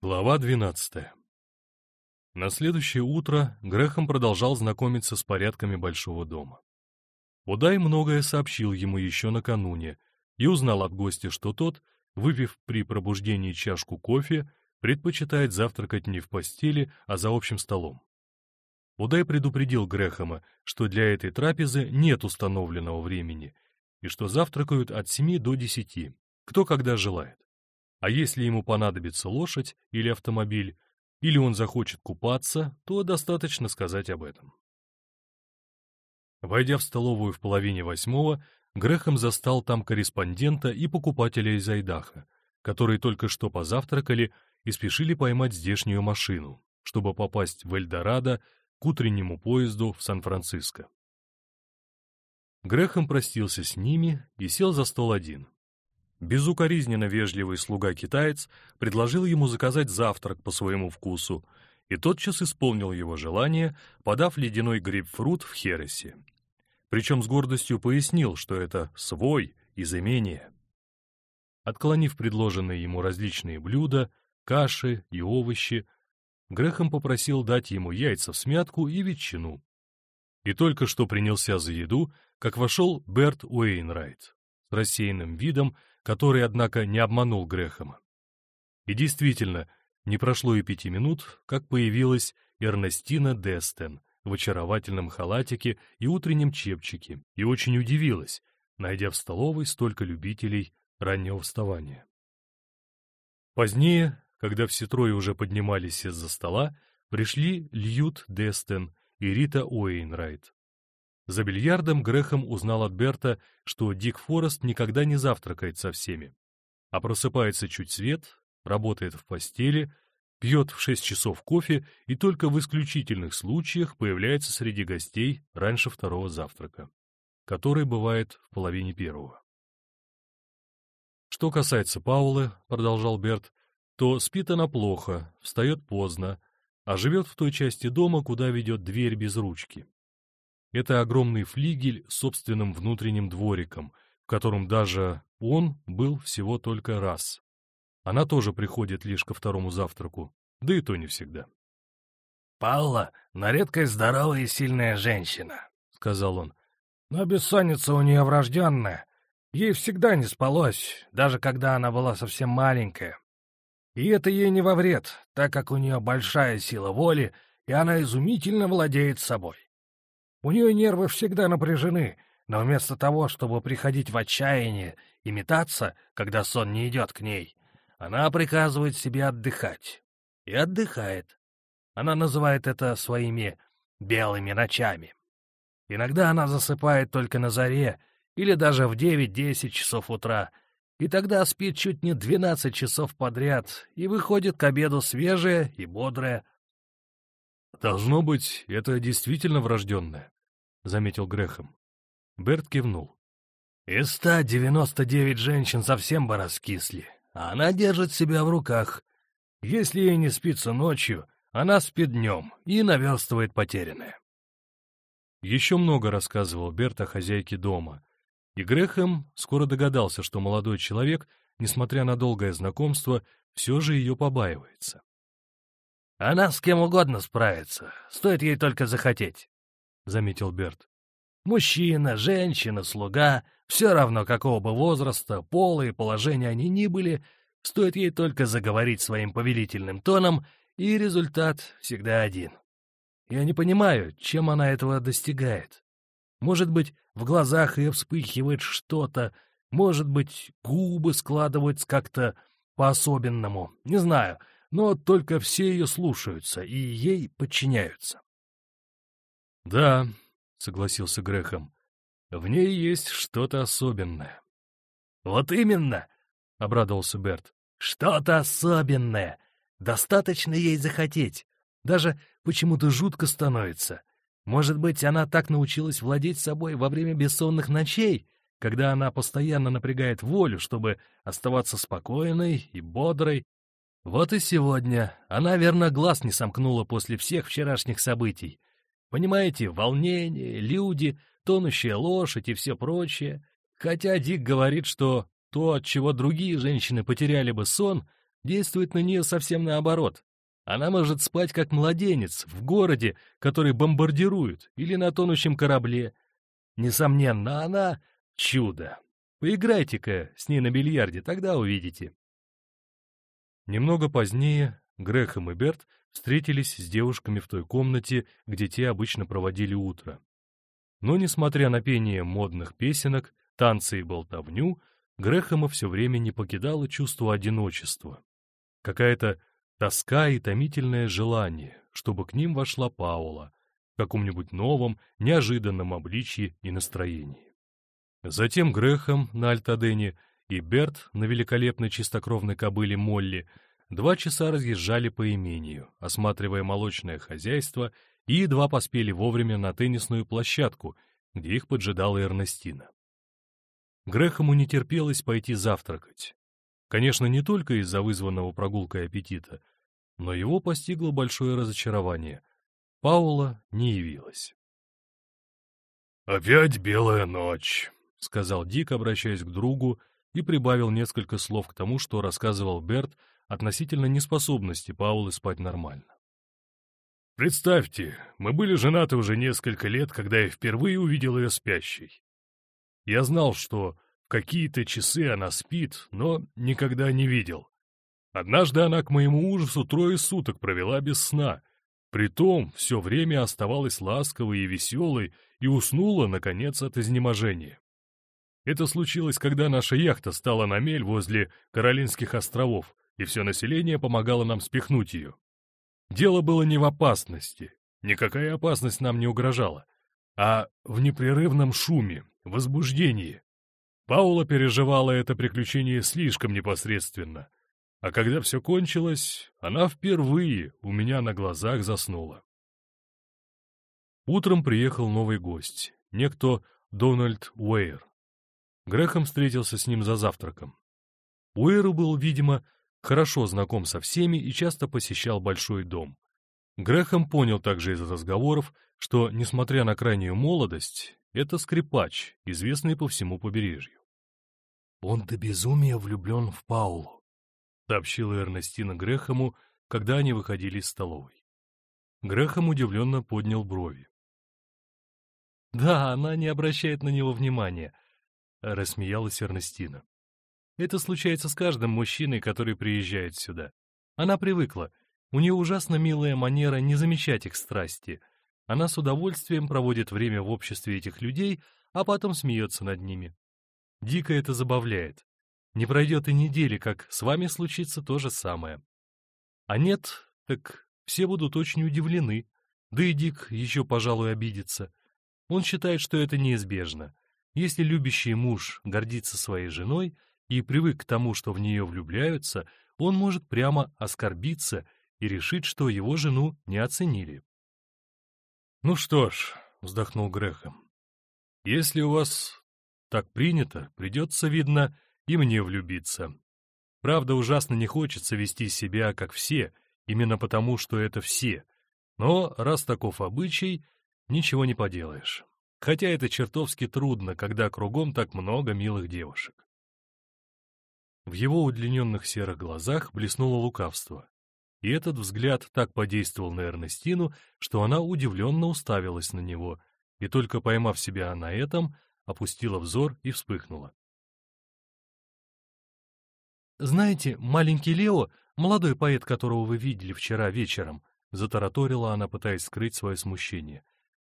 Глава 12 На следующее утро Грехом продолжал знакомиться с порядками большого дома. Удай многое сообщил ему еще накануне и узнал от гостя, что тот, выпив при пробуждении чашку кофе, предпочитает завтракать не в постели, а за общим столом. Удай предупредил Грехома, что для этой трапезы нет установленного времени, и что завтракают от 7 до 10, кто когда желает. А если ему понадобится лошадь или автомобиль, или он захочет купаться, то достаточно сказать об этом. Войдя в столовую в половине восьмого, Грехом застал там корреспондента и покупателя из Айдаха, которые только что позавтракали и спешили поймать здешнюю машину, чтобы попасть в Эльдорадо к утреннему поезду в Сан-Франциско. Грехом простился с ними и сел за стол один. Безукоризненно вежливый слуга-китаец предложил ему заказать завтрак по своему вкусу, и тотчас исполнил его желание, подав ледяной грейпфрут в хересе. Причем с гордостью пояснил, что это свой из имения. Отклонив предложенные ему различные блюда, каши и овощи, Грехом попросил дать ему яйца в смятку и ветчину. И только что принялся за еду, как вошел Берт Уэйнрайт с рассеянным видом который, однако, не обманул Грехома. И действительно, не прошло и пяти минут, как появилась Эрнестина Дестен в очаровательном халатике и утреннем чепчике, и очень удивилась, найдя в столовой столько любителей раннего вставания. Позднее, когда все трое уже поднимались из-за стола, пришли Льют Дестен и Рита Уэйнрайт. За бильярдом Грехом узнал от Берта, что Дик Форест никогда не завтракает со всеми, а просыпается чуть свет, работает в постели, пьет в шесть часов кофе и только в исключительных случаях появляется среди гостей раньше второго завтрака, который бывает в половине первого. Что касается Паулы, продолжал Берт, то спит она плохо, встает поздно, а живет в той части дома, куда ведет дверь без ручки. Это огромный флигель с собственным внутренним двориком, в котором даже он был всего только раз. Она тоже приходит лишь ко второму завтраку, да и то не всегда. «Паула — на редкость здоровая и сильная женщина», — сказал он. «Но бессонница у нее врожденная. Ей всегда не спалось, даже когда она была совсем маленькая. И это ей не во вред, так как у нее большая сила воли, и она изумительно владеет собой. У нее нервы всегда напряжены, но вместо того, чтобы приходить в отчаяние и метаться, когда сон не идет к ней, она приказывает себе отдыхать. И отдыхает. Она называет это своими белыми ночами. Иногда она засыпает только на заре или даже в 9-10 часов утра, и тогда спит чуть не 12 часов подряд и выходит к обеду свежая и бодрая, «Должно быть, это действительно врожденное», — заметил Грехом. Берт кивнул. «Из ста девяносто девять женщин совсем бы раскисли, а она держит себя в руках. Если ей не спится ночью, она спит днем и наверстывает потерянное». Еще много рассказывал Берт о хозяйке дома, и Грехем скоро догадался, что молодой человек, несмотря на долгое знакомство, все же ее побаивается. Она с кем угодно справится, стоит ей только захотеть, — заметил Берт. Мужчина, женщина, слуга, все равно какого бы возраста, пола и положения они ни были, стоит ей только заговорить своим повелительным тоном, и результат всегда один. Я не понимаю, чем она этого достигает. Может быть, в глазах ее вспыхивает что-то, может быть, губы складываются как-то по-особенному, не знаю, — но только все ее слушаются и ей подчиняются. — Да, — согласился Грехом, — в ней есть что-то особенное. — Вот именно, — обрадовался Берт, — что-то особенное. Достаточно ей захотеть. Даже почему-то жутко становится. Может быть, она так научилась владеть собой во время бессонных ночей, когда она постоянно напрягает волю, чтобы оставаться спокойной и бодрой, вот и сегодня она, верно, глаз не сомкнула после всех вчерашних событий. Понимаете, волнение, люди, тонущая лошадь и все прочее. Хотя Дик говорит, что то, от чего другие женщины потеряли бы сон, действует на нее совсем наоборот. Она может спать как младенец в городе, который бомбардируют, или на тонущем корабле. Несомненно, она — чудо. Поиграйте-ка с ней на бильярде, тогда увидите. Немного позднее Грехом и Берт встретились с девушками в той комнате, где те обычно проводили утро. Но, несмотря на пение модных песенок, танцы и болтовню, Грэхэма все время не покидало чувство одиночества. Какая-то тоска и томительное желание, чтобы к ним вошла Паула, в каком-нибудь новом, неожиданном обличье и настроении. Затем Грэхэм на Альтадене и Берт на великолепной чистокровной кобыле Молли два часа разъезжали по имению, осматривая молочное хозяйство, и едва поспели вовремя на теннисную площадку, где их поджидала Эрнестина. Грехому не терпелось пойти завтракать. Конечно, не только из-за вызванного прогулкой аппетита, но его постигло большое разочарование. Паула не явилась. «Опять белая ночь», — сказал Дик, обращаясь к другу, и прибавил несколько слов к тому, что рассказывал Берт относительно неспособности Паулы спать нормально. «Представьте, мы были женаты уже несколько лет, когда я впервые увидел ее спящей. Я знал, что в какие-то часы она спит, но никогда не видел. Однажды она, к моему ужасу, трое суток провела без сна. Притом все время оставалась ласковой и веселой и уснула, наконец, от изнеможения. Это случилось, когда наша яхта стала на мель возле Каролинских островов, и все население помогало нам спихнуть ее. Дело было не в опасности, никакая опасность нам не угрожала, а в непрерывном шуме, возбуждении. Паула переживала это приключение слишком непосредственно, а когда все кончилось, она впервые у меня на глазах заснула. Утром приехал новый гость, некто Дональд Уэйр. Грехом встретился с ним за завтраком. Уэйр был, видимо, хорошо знаком со всеми и часто посещал большой дом. Грехом понял также из разговоров, что, несмотря на крайнюю молодость, это скрипач, известный по всему побережью. «Он до безумия влюблен в Паулу», — сообщила Эрнестина Грехому, когда они выходили из столовой. Грехом удивленно поднял брови. «Да, она не обращает на него внимания», — рассмеялась Эрнестина. Это случается с каждым мужчиной, который приезжает сюда. Она привыкла. У нее ужасно милая манера не замечать их страсти. Она с удовольствием проводит время в обществе этих людей, а потом смеется над ними. Дико это забавляет. Не пройдет и недели, как с вами случится то же самое. А нет, так все будут очень удивлены. Да и Дик еще, пожалуй, обидится. Он считает, что это неизбежно. Если любящий муж гордится своей женой, и привык к тому, что в нее влюбляются, он может прямо оскорбиться и решить, что его жену не оценили. «Ну что ж», — вздохнул Грехом, — «если у вас так принято, придется, видно, и мне влюбиться. Правда, ужасно не хочется вести себя, как все, именно потому, что это все. Но раз таков обычай, ничего не поделаешь. Хотя это чертовски трудно, когда кругом так много милых девушек. В его удлиненных серых глазах блеснуло лукавство. И этот взгляд так подействовал на Эрнестину, что она удивленно уставилась на него, и только поймав себя на этом, опустила взор и вспыхнула. «Знаете, маленький Лео, молодой поэт, которого вы видели вчера вечером», затараторила она, пытаясь скрыть свое смущение.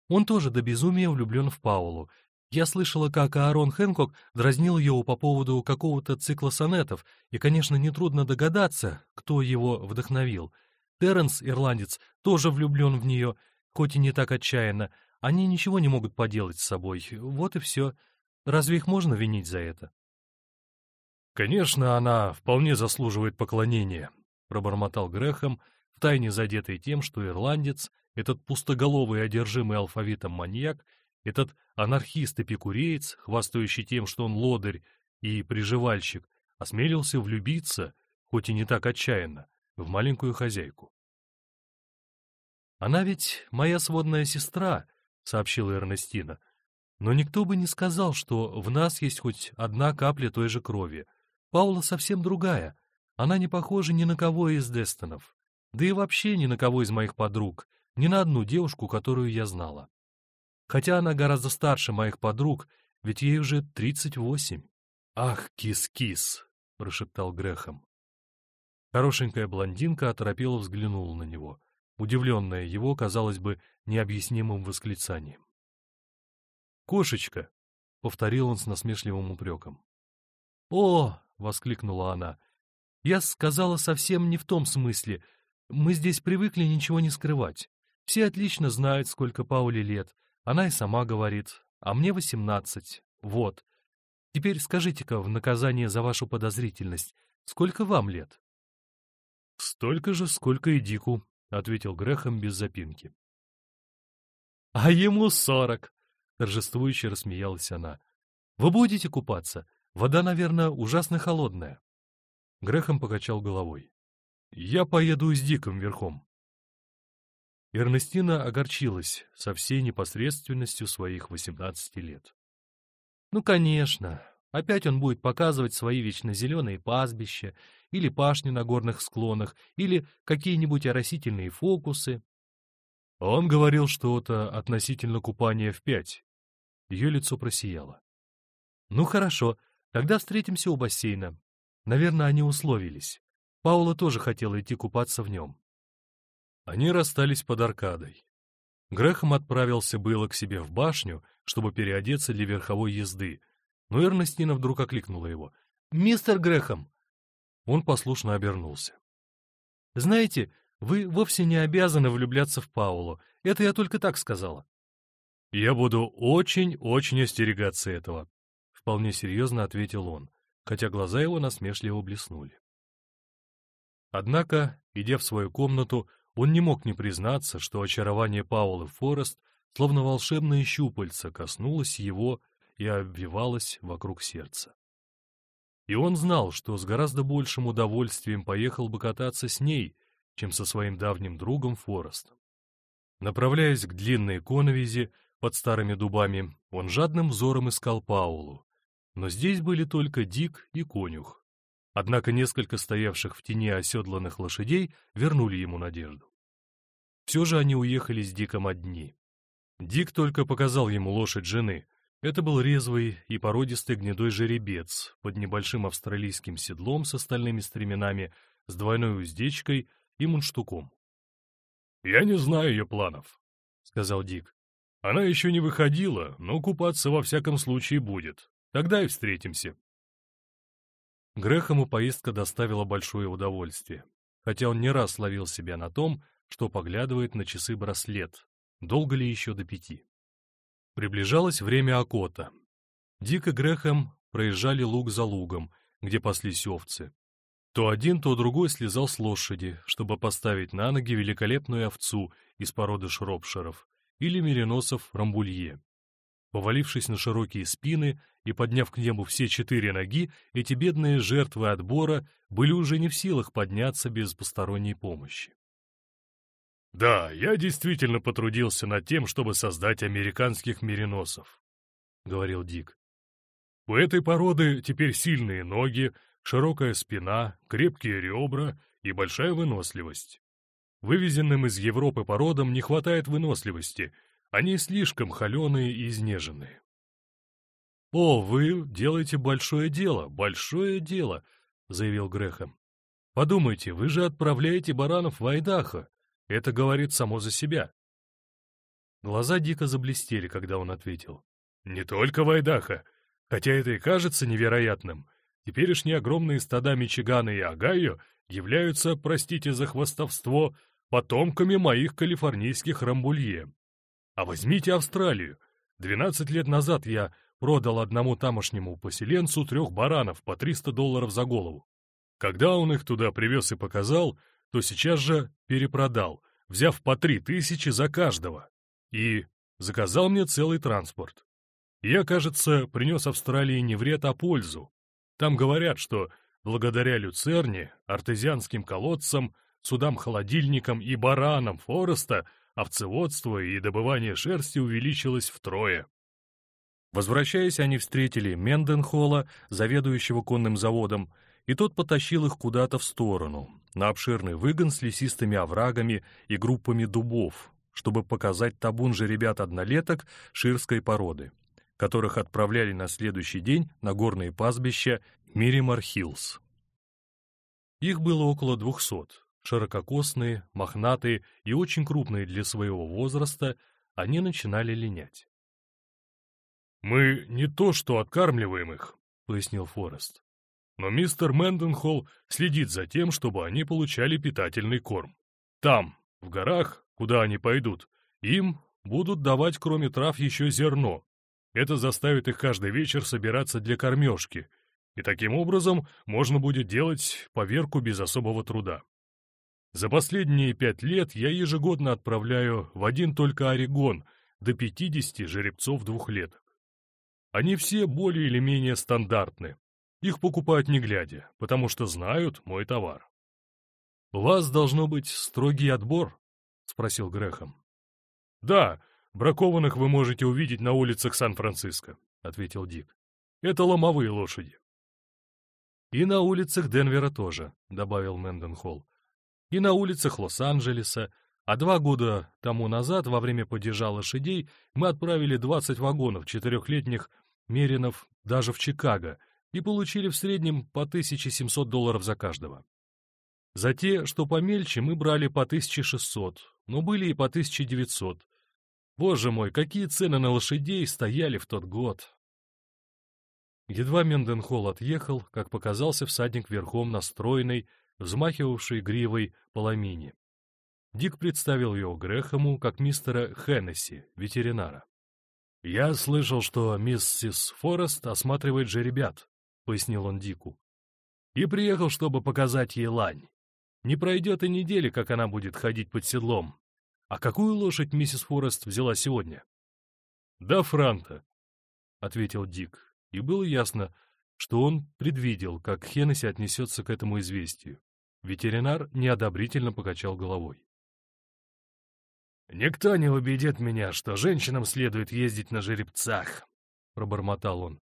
«Он тоже до безумия влюблен в Паулу, я слышала, как Аарон Хэнкок дразнил его по поводу какого-то цикла сонетов, и, конечно, нетрудно догадаться, кто его вдохновил. Терренс, ирландец, тоже влюблен в нее, хоть и не так отчаянно. Они ничего не могут поделать с собой. Вот и все. Разве их можно винить за это? «Конечно, она вполне заслуживает поклонения», — пробормотал Грехом, втайне задетый тем, что ирландец, этот пустоголовый одержимый алфавитом маньяк, этот анархист-эпикуреец, хвастающий тем, что он лодырь и приживальщик, осмелился влюбиться, хоть и не так отчаянно, в маленькую хозяйку. «Она ведь моя сводная сестра», — сообщила Эрнестина. «Но никто бы не сказал, что в нас есть хоть одна капля той же крови. Паула совсем другая. Она не похожа ни на кого из Дестонов, да и вообще ни на кого из моих подруг, ни на одну девушку, которую я знала. Хотя она гораздо старше моих подруг, ведь ей уже тридцать восемь. «Ах, кис-кис!» — прошептал Грехом. Хорошенькая блондинка оторопела взглянула на него, удивленная его, казалось бы, необъяснимым восклицанием. «Кошечка!» — повторил он с насмешливым упреком. «О!» — воскликнула она. «Я сказала совсем не в том смысле. Мы здесь привыкли ничего не скрывать. Все отлично знают, сколько Пауле лет. Она и сама говорит. А мне восемнадцать. Вот. Теперь скажите-ка в наказание за вашу подозрительность, сколько вам лет?» «Столько же, сколько и Дику», — ответил Грехом без запинки. «А ему сорок!» — торжествующе рассмеялась она. «Вы будете купаться? Вода, наверное, ужасно холодная». Грехом покачал головой. «Я поеду с Диком верхом». Эрнестина огорчилась со всей непосредственностью своих восемнадцати лет. «Ну, конечно, опять он будет показывать свои вечно зеленые пастбища, или пашни на горных склонах, или какие-нибудь оросительные фокусы. Он говорил что-то относительно купания в пять. Ее лицо просияло. «Ну хорошо, тогда встретимся у бассейна. Наверное, они условились. Паула тоже хотела идти купаться в нем». Они расстались под аркадой. Грехом отправился было к себе в башню, чтобы переодеться для верховой езды, но Эрнестина вдруг окликнула его. «Мистер Грехом, он послушно обернулся. «Знаете, вы вовсе не обязаны влюбляться в Паулу. Это я только так сказала». «Я буду очень-очень остерегаться этого», — вполне серьезно ответил он, хотя глаза его насмешливо блеснули. Однако, идя в свою комнату, он не мог не признаться, что очарование Паулы Форест, словно волшебное щупальце, коснулось его и обвивалось вокруг сердца. И он знал, что с гораздо большим удовольствием поехал бы кататься с ней, чем со своим давним другом Форестом. Направляясь к длинной коновизе под старыми дубами, он жадным взором искал Паулу. Но здесь были только Дик и конюх. Однако несколько стоявших в тени оседланных лошадей вернули ему надежду. Все же они уехали с Диком одни. Дик только показал ему лошадь жены, это был резвый и породистый гнедой жеребец под небольшим австралийским седлом с остальными стременами, с двойной уздечкой и мундштуком. «Я не знаю ее планов», — сказал Дик. «Она еще не выходила, но купаться во всяком случае будет. Тогда и встретимся». Грехому поездка доставила большое удовольствие, хотя он не раз ловил себя на том, что поглядывает на часы браслет, долго ли еще до пяти. Приближалось время окота. Дик и Грехем проезжали луг за лугом, где паслись овцы. То один, то другой слезал с лошади, чтобы поставить на ноги великолепную овцу из породы шропшеров или мериносов рамбулье. Повалившись на широкие спины и подняв к небу все четыре ноги, эти бедные жертвы отбора были уже не в силах подняться без посторонней помощи. Да, я действительно потрудился над тем, чтобы создать американских мериносов, — говорил Дик. У этой породы теперь сильные ноги, широкая спина, крепкие ребра и большая выносливость. Вывезенным из Европы породам не хватает выносливости, они слишком холеные и изнеженные. «О, вы делаете большое дело, большое дело», — заявил Грехом. «Подумайте, вы же отправляете баранов в Айдахо. Это говорит само за себя. Глаза дико заблестели, когда он ответил. «Не только Вайдаха, хотя это и кажется невероятным. Теперешние огромные стада Мичигана и Огайо являются, простите за хвастовство, потомками моих калифорнийских рамбулье. А возьмите Австралию. Двенадцать лет назад я продал одному тамошнему поселенцу трех баранов по 300 долларов за голову. Когда он их туда привез и показал, то сейчас же перепродал, взяв по три тысячи за каждого, и заказал мне целый транспорт. Я, кажется, принес Австралии не вред, а пользу. Там говорят, что благодаря люцерне, артезианским колодцам, судам-холодильникам и баранам Фореста овцеводство и добывание шерсти увеличилось втрое. Возвращаясь, они встретили Менденхола, заведующего конным заводом, и тот потащил их куда-то в сторону, на обширный выгон с лесистыми оврагами и группами дубов, чтобы показать табун же ребят-однолеток ширской породы, которых отправляли на следующий день на горные пастбища Миримар-Хиллз. Их было около двухсот. Ширококосные, мохнатые и очень крупные для своего возраста, они начинали линять. «Мы не то что откармливаем их», — пояснил Форест. «Но мистер Мэнденхолл следит за тем, чтобы они получали питательный корм. Там, в горах, куда они пойдут, им будут давать кроме трав еще зерно. Это заставит их каждый вечер собираться для кормежки, и таким образом можно будет делать поверку без особого труда. За последние пять лет я ежегодно отправляю в один только Орегон до 50 жеребцов двухлеток. Они все более или менее стандартны. Их покупают не глядя, потому что знают мой товар. «У вас должно быть строгий отбор?» — спросил Грехом. «Да, бракованных вы можете увидеть на улицах Сан-Франциско», — ответил Дик. «Это ломовые лошади». «И на улицах Денвера тоже», — добавил Мэнденхолл. «И на улицах Лос-Анджелеса, а два года тому назад, во время падежа лошадей, мы отправили 20 вагонов четырехлетних Меринов даже в Чикаго и получили в среднем по 1700 долларов за каждого. За те, что помельче, мы брали по 1600, но были и по 1900. Боже мой, какие цены на лошадей стояли в тот год! Едва Менденхолл отъехал, как показался всадник верхом на взмахивавшей гривой поломине. Дик представил его Грэхэму как мистера Хеннесси, ветеринара. «Я слышал, что миссис Форест осматривает жеребят», — пояснил он Дику. «И приехал, чтобы показать ей лань. Не пройдет и недели, как она будет ходить под седлом. А какую лошадь миссис Форест взяла сегодня?» «Да, Франта», — ответил Дик и было ясно, что он предвидел, как Хеннесси отнесется к этому известию. Ветеринар неодобрительно покачал головой. «Никто не убедит меня, что женщинам следует ездить на жеребцах», — пробормотал он.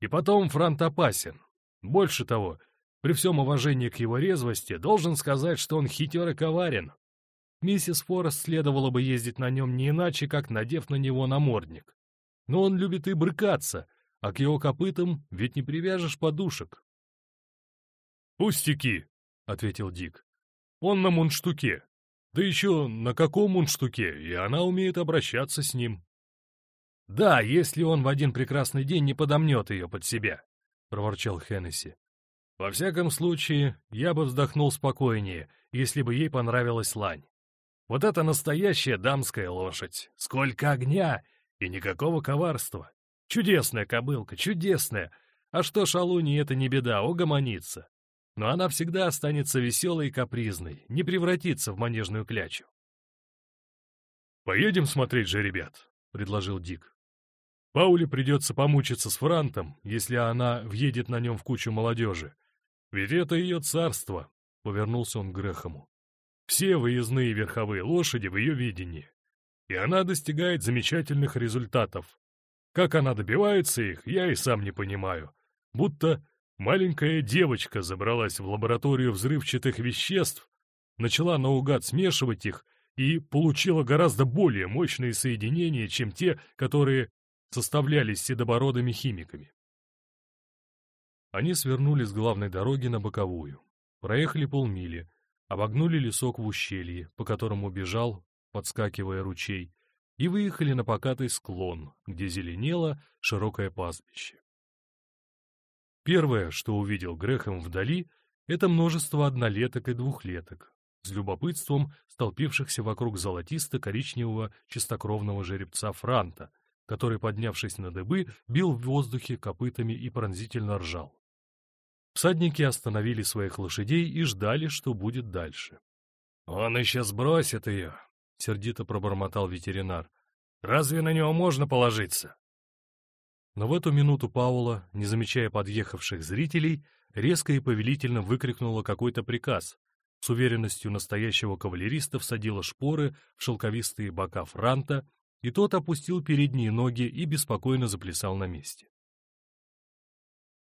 «И потом Франт опасен. Больше того, при всем уважении к его резвости, должен сказать, что он хитер и коварен. Миссис Форест следовало бы ездить на нем не иначе, как надев на него намордник. Но он любит и брыкаться, а к его копытам ведь не привяжешь подушек. «Пустяки», — ответил Дик. «Он на мундштуке. Да еще на каком мундштуке, и она умеет обращаться с ним». «Да, если он в один прекрасный день не подомнет ее под себя», — проворчал Хеннесси. «Во всяком случае, я бы вздохнул спокойнее, если бы ей понравилась лань. Вот это настоящая дамская лошадь! Сколько огня и никакого коварства! Чудесная кобылка, чудесная. А что шалуни это не беда, угомонится. Но она всегда останется веселой и капризной, не превратится в манежную клячу. «Поедем смотреть же ребят», — предложил Дик. «Пауле придется помучиться с Франтом, если она въедет на нем в кучу молодежи. Ведь это ее царство», — повернулся он к Грехому. «Все выездные верховые лошади в ее видении. И она достигает замечательных результатов, как она добивается их, я и сам не понимаю. Будто маленькая девочка забралась в лабораторию взрывчатых веществ, начала наугад смешивать их и получила гораздо более мощные соединения, чем те, которые составлялись седобородыми химиками. Они свернули с главной дороги на боковую, проехали полмили, обогнули лесок в ущелье, по которому бежал, подскакивая ручей, и выехали на покатый склон, где зеленело широкое пастбище. Первое, что увидел Грехом вдали, это множество однолеток и двухлеток, с любопытством столпившихся вокруг золотисто-коричневого чистокровного жеребца Франта, который, поднявшись на дыбы, бил в воздухе копытами и пронзительно ржал. Всадники остановили своих лошадей и ждали, что будет дальше. «Он еще сбросит ее», — сердито пробормотал ветеринар. «Разве на него можно положиться?» Но в эту минуту Паула, не замечая подъехавших зрителей, резко и повелительно выкрикнула какой-то приказ. С уверенностью настоящего кавалериста всадила шпоры в шелковистые бока франта, и тот опустил передние ноги и беспокойно заплясал на месте.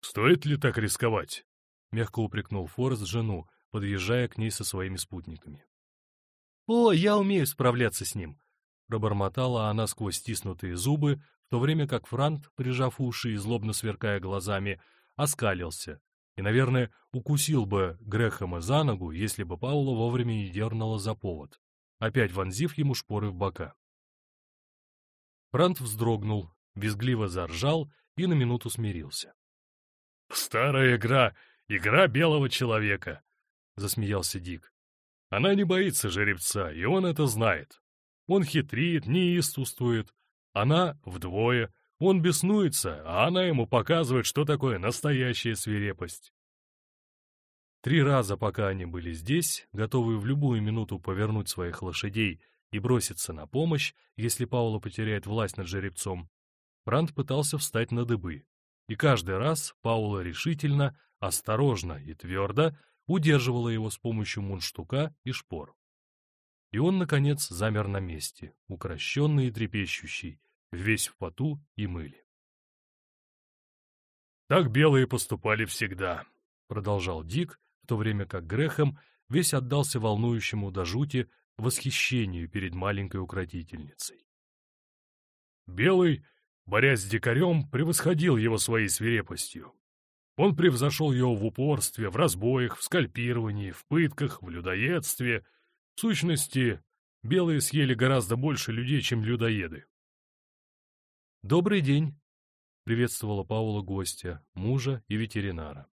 «Стоит ли так рисковать?» — мягко упрекнул Форест жену, подъезжая к ней со своими спутниками. «О, я умею справляться с ним!» — пробормотала она сквозь стиснутые зубы, в то время как Франт, прижав уши и злобно сверкая глазами, оскалился и, наверное, укусил бы Грэхэма за ногу, если бы Паула вовремя не дернула за повод, опять вонзив ему шпоры в бока. Франт вздрогнул, визгливо заржал и на минуту смирился. «Старая игра, игра белого человека», — засмеялся Дик. «Она не боится жеребца, и он это знает. Он хитрит, неистовствует. Она вдвое. Он беснуется, а она ему показывает, что такое настоящая свирепость». Три раза, пока они были здесь, готовые в любую минуту повернуть своих лошадей и броситься на помощь, если Паула потеряет власть над жеребцом, Бранд пытался встать на дыбы, и каждый раз Паула решительно, осторожно и твердо удерживала его с помощью мундштука и шпор. И он, наконец, замер на месте, укращенный и трепещущий, весь в поту и мыле. «Так белые поступали всегда», — продолжал Дик, в то время как Грехом весь отдался волнующему до жути восхищению перед маленькой укротительницей. Белый борясь с дикарем, превосходил его своей свирепостью. Он превзошел его в упорстве, в разбоях, в скальпировании, в пытках, в людоедстве. В сущности, белые съели гораздо больше людей, чем людоеды. «Добрый день!» — приветствовала Паула гостя, мужа и ветеринара.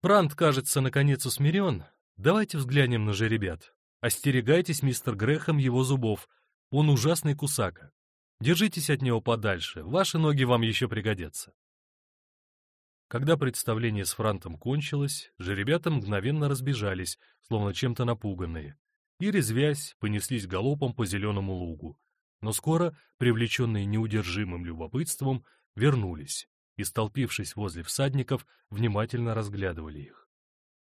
«Франт, кажется, наконец усмирен. Давайте взглянем на жеребят. Остерегайтесь, мистер Грэхэм, его зубов. Он ужасный кусака. Держитесь от него подальше, ваши ноги вам еще пригодятся. Когда представление с Франтом кончилось, же ребята мгновенно разбежались, словно чем-то напуганные, и, резвясь, понеслись галопом по зеленому лугу. Но скоро, привлеченные неудержимым любопытством, вернулись и, столпившись возле всадников, внимательно разглядывали их.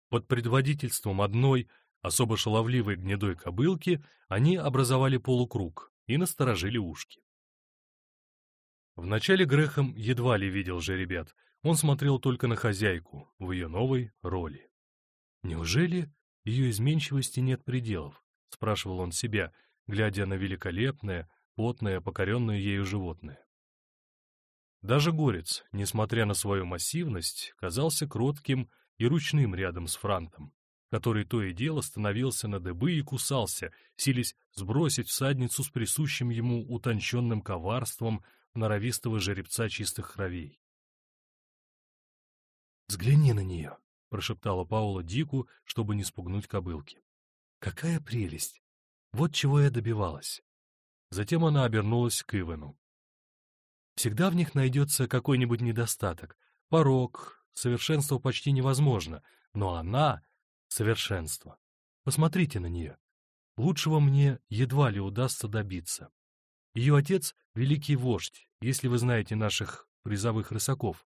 Под предводительством одной, особо шаловливой гнедой кобылки, они образовали полукруг и насторожили ушки. Вначале Грехом едва ли видел же ребят, он смотрел только на хозяйку в ее новой роли. «Неужели ее изменчивости нет пределов?» — спрашивал он себя, глядя на великолепное, потное, покоренное ею животное. Даже горец, несмотря на свою массивность, казался кротким и ручным рядом с Франтом, который то и дело становился на дыбы и кусался, сились сбросить всадницу с присущим ему утонченным коварством норовистого жеребца чистых кровей. «Взгляни на нее», — прошептала Паула Дику, чтобы не спугнуть кобылки. «Какая прелесть! Вот чего я добивалась». Затем она обернулась к Ивану. «Всегда в них найдется какой-нибудь недостаток, порог, совершенство почти невозможно, но она — совершенство. Посмотрите на нее. Лучшего мне едва ли удастся добиться. Ее отец — великий вождь, если вы знаете наших призовых рысаков.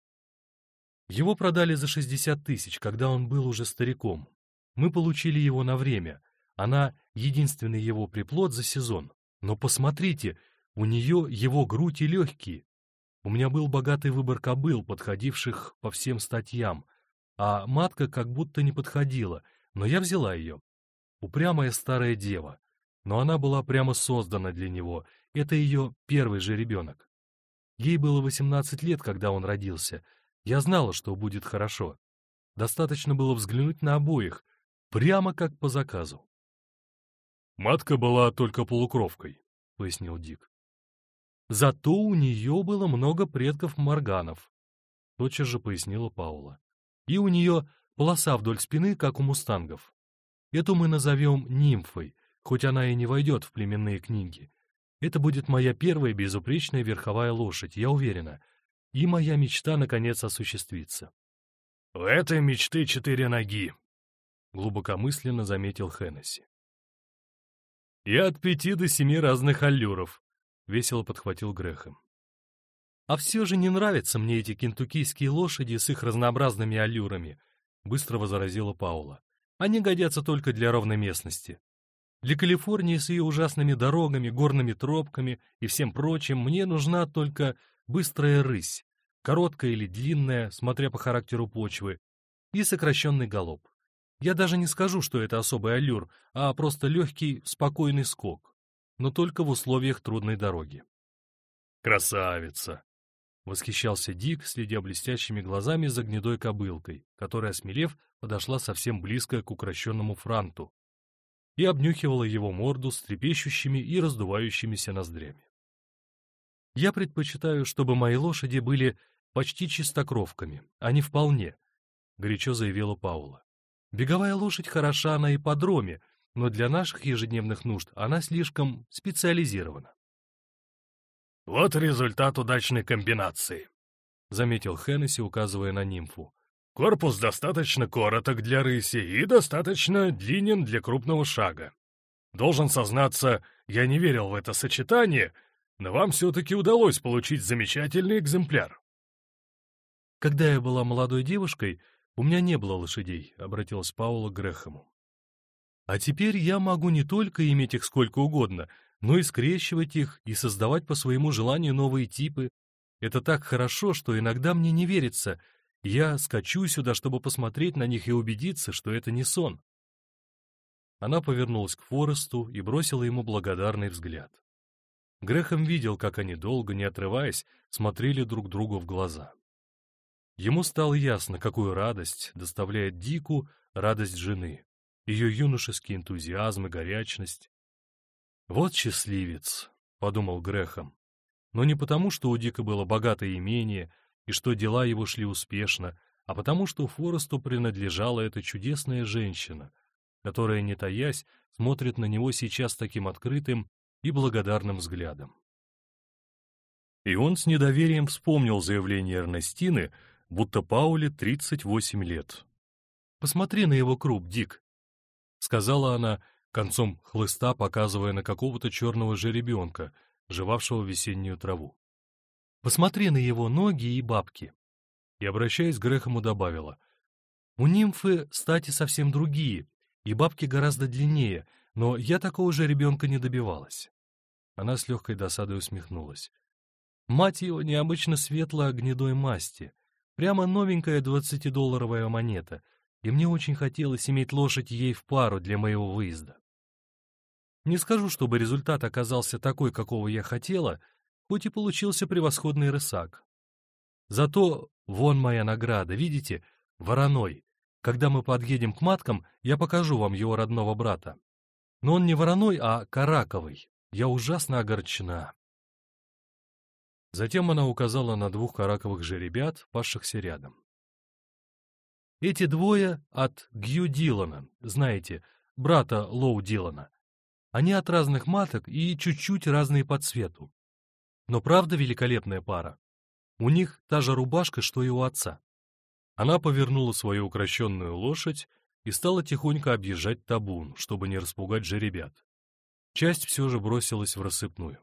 Его продали за 60 тысяч, когда он был уже стариком. Мы получили его на время. Она — единственный его приплод за сезон. Но посмотрите, у нее его грудь и легкие. У меня был богатый выбор кобыл, подходивших по всем статьям, а матка как будто не подходила, но я взяла ее. Упрямая старая дева. Но она была прямо создана для него, это ее первый же ребенок. Ей было 18 лет, когда он родился. Я знала, что будет хорошо. Достаточно было взглянуть на обоих, прямо как по заказу. «Матка была только полукровкой», — пояснил Дик. «Зато у нее было много предков Морганов», — тотчас же пояснила Паула. «И у нее полоса вдоль спины, как у мустангов. Эту мы назовем нимфой, хоть она и не войдет в племенные книги. Это будет моя первая безупречная верховая лошадь, я уверена. И моя мечта, наконец, осуществится. — У этой мечты четыре ноги, — глубокомысленно заметил Хеннесси. — И от пяти до семи разных аллюров, — весело подхватил Грехом. — А все же не нравятся мне эти кентуккийские лошади с их разнообразными аллюрами, — быстро возразила Паула. — Они годятся только для ровной местности. Для Калифорнии с ее ужасными дорогами, горными тропками и всем прочим мне нужна только быстрая рысь, короткая или длинная, смотря по характеру почвы, и сокращенный галоп. Я даже не скажу, что это особый аллюр, а просто легкий, спокойный скок, но только в условиях трудной дороги. «Красавица!» — восхищался Дик, следя блестящими глазами за гнедой кобылкой, которая, смелев, подошла совсем близко к укращенному франту и обнюхивала его морду с трепещущими и раздувающимися ноздрями. Я предпочитаю, чтобы мои лошади были почти чистокровками, а не вполне, — горячо заявила Паула. Беговая лошадь хороша на ипподроме, но для наших ежедневных нужд она слишком специализирована. «Вот результат удачной комбинации», — заметил Хеннесси, указывая на нимфу. «Корпус достаточно короток для рыси и достаточно длинен для крупного шага. Должен сознаться, я не верил в это сочетание, но вам все-таки удалось получить замечательный экземпляр». «Когда я была молодой девушкой, у меня не было лошадей», — обратилась Паула к Грэхэму. «А теперь я могу не только иметь их сколько угодно, но и скрещивать их и создавать по своему желанию новые типы. Это так хорошо, что иногда мне не верится. Я скачу сюда, чтобы посмотреть на них и убедиться, что это не сон. Она повернулась к Форесту и бросила ему благодарный взгляд. Грехом видел, как они долго, не отрываясь, смотрели друг другу в глаза. Ему стало ясно, какую радость доставляет Дику радость жены, ее юношеский энтузиазм и горячность, «Вот счастливец», — подумал Грехом. Но не потому, что у Дика было богатое имение и что дела его шли успешно, а потому, что Форесту принадлежала эта чудесная женщина, которая, не таясь, смотрит на него сейчас таким открытым и благодарным взглядом. И он с недоверием вспомнил заявление Эрнестины, будто Пауле 38 лет. «Посмотри на его круп, Дик», — сказала она, концом хлыста показывая на какого-то черного жеребенка, жевавшего весеннюю траву. «Посмотри на его ноги и бабки!» И, обращаясь к Грехому, добавила. «У нимфы стати совсем другие, и бабки гораздо длиннее, но я такого же ребенка не добивалась». Она с легкой досадой усмехнулась. Мать его необычно светлая гнедой масти, прямо новенькая двадцатидолларовая монета, и мне очень хотелось иметь лошадь ей в пару для моего выезда. Не скажу, чтобы результат оказался такой, какого я хотела, хоть и получился превосходный рысак. Зато вон моя награда, видите, вороной. Когда мы подъедем к маткам, я покажу вам его родного брата. Но он не вороной, а караковый. Я ужасно огорчена. Затем она указала на двух караковых жеребят, пасшихся рядом. Эти двое от Гью Дилана, знаете, брата Лоу Дилана. Они от разных маток и чуть-чуть разные по цвету. Но правда великолепная пара. У них та же рубашка, что и у отца. Она повернула свою укращенную лошадь и стала тихонько объезжать табун, чтобы не распугать жеребят. Часть все же бросилась в рассыпную.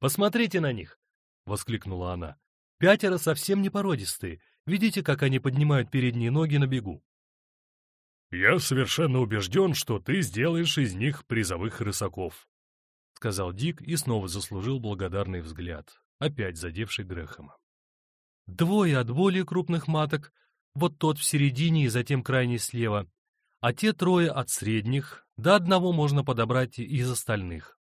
«Посмотрите на них!» — воскликнула она. «Пятеро совсем не породистые. Видите, как они поднимают передние ноги на бегу? «Я совершенно убежден, что ты сделаешь из них призовых рысаков», — сказал Дик и снова заслужил благодарный взгляд, опять задевший Грэхэма. «Двое от более крупных маток, вот тот в середине и затем крайний слева, а те трое от средних, до одного можно подобрать из остальных.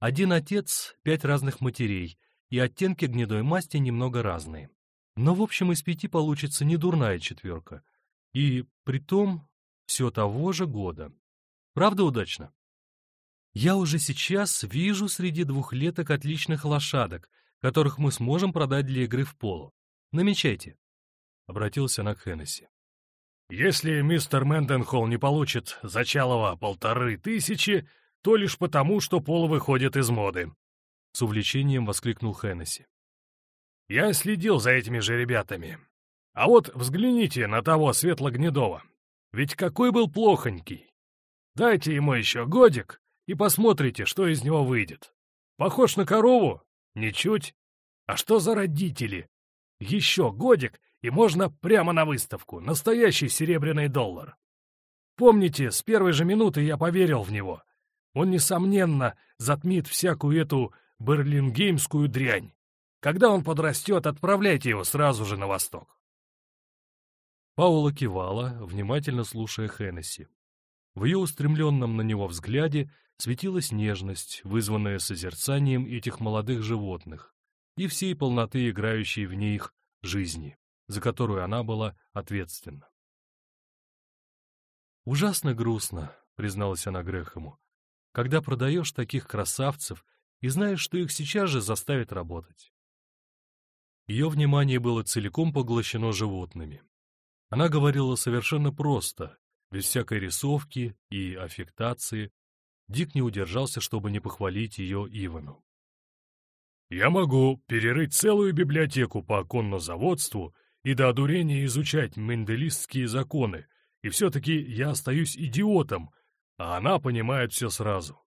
Один отец, пять разных матерей, и оттенки гнедой масти немного разные. Но в общем из пяти получится недурная четверка. И при том все того же года. Правда удачно? Я уже сейчас вижу среди двухлеток отличных лошадок, которых мы сможем продать для игры в поло. Намечайте. Обратился на Хеннесси. Если мистер Мэнденхолл не получит зачалова полторы тысячи, то лишь потому, что поло выходит из моды. С увлечением воскликнул Хеннесси. Я следил за этими же ребятами. А вот взгляните на того светлогнедого. Ведь какой был плохонький. Дайте ему еще годик и посмотрите, что из него выйдет. Похож на корову? Ничуть. А что за родители? Еще годик, и можно прямо на выставку. Настоящий серебряный доллар. Помните, с первой же минуты я поверил в него. Он, несомненно, затмит всякую эту берлингеймскую дрянь. Когда он подрастет, отправляйте его сразу же на восток. Паула кивала, внимательно слушая Хеннесси. В ее устремленном на него взгляде светилась нежность, вызванная созерцанием этих молодых животных и всей полноты играющей в них жизни, за которую она была ответственна. «Ужасно грустно», — призналась она Грехому, «когда продаешь таких красавцев и знаешь, что их сейчас же заставят работать». Ее внимание было целиком поглощено животными. Она говорила совершенно просто, без всякой рисовки и аффектации. Дик не удержался, чтобы не похвалить ее Ивану. «Я могу перерыть целую библиотеку по оконнозаводству и до одурения изучать менделистские законы, и все-таки я остаюсь идиотом, а она понимает все сразу.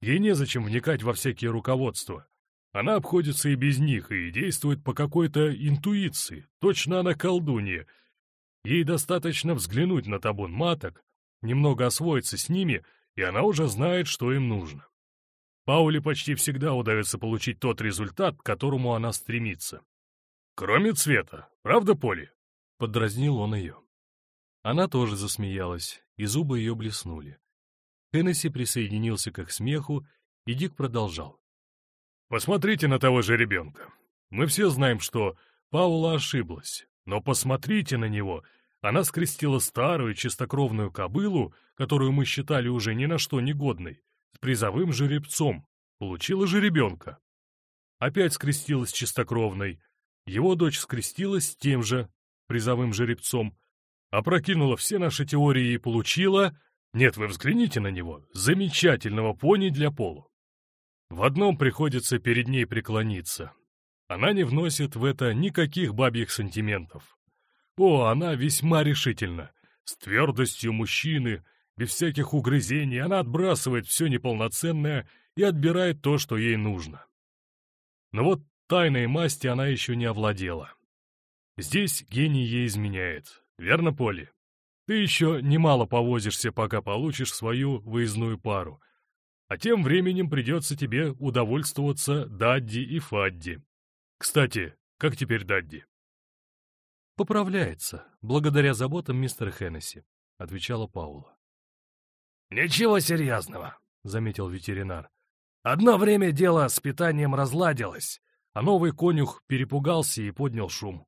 Ей незачем вникать во всякие руководства. Она обходится и без них, и действует по какой-то интуиции. Точно она колдунья. Ей достаточно взглянуть на табун маток, немного освоиться с ними, и она уже знает, что им нужно. Пауле почти всегда удается получить тот результат, к которому она стремится. Кроме цвета, правда, Поли? Подразнил он ее. Она тоже засмеялась, и зубы ее блеснули. Хеннесси присоединился к их смеху, и Дик продолжал. Посмотрите на того же ребенка. Мы все знаем, что Паула ошиблась, но посмотрите на него. Она скрестила старую чистокровную кобылу, которую мы считали уже ни на что негодной, с призовым жеребцом. Получила же ребенка. Опять скрестилась чистокровной. Его дочь скрестилась с тем же призовым жеребцом. Опрокинула все наши теории и получила... Нет, вы взгляните на него. Замечательного пони для полу. В одном приходится перед ней преклониться. Она не вносит в это никаких бабьих сантиментов. О, она весьма решительна. С твердостью мужчины, без всяких угрызений, она отбрасывает все неполноценное и отбирает то, что ей нужно. Но вот тайной масти она еще не овладела. Здесь гений ей изменяет, верно, Поли? Ты еще немало повозишься, пока получишь свою выездную пару, а тем временем придется тебе удовольствоваться Дадди и Фадди. Кстати, как теперь Дадди? «Поправляется, благодаря заботам мистера Хеннесси», — отвечала Паула. «Ничего серьезного», — заметил ветеринар. «Одно время дело с питанием разладилось, а новый конюх перепугался и поднял шум.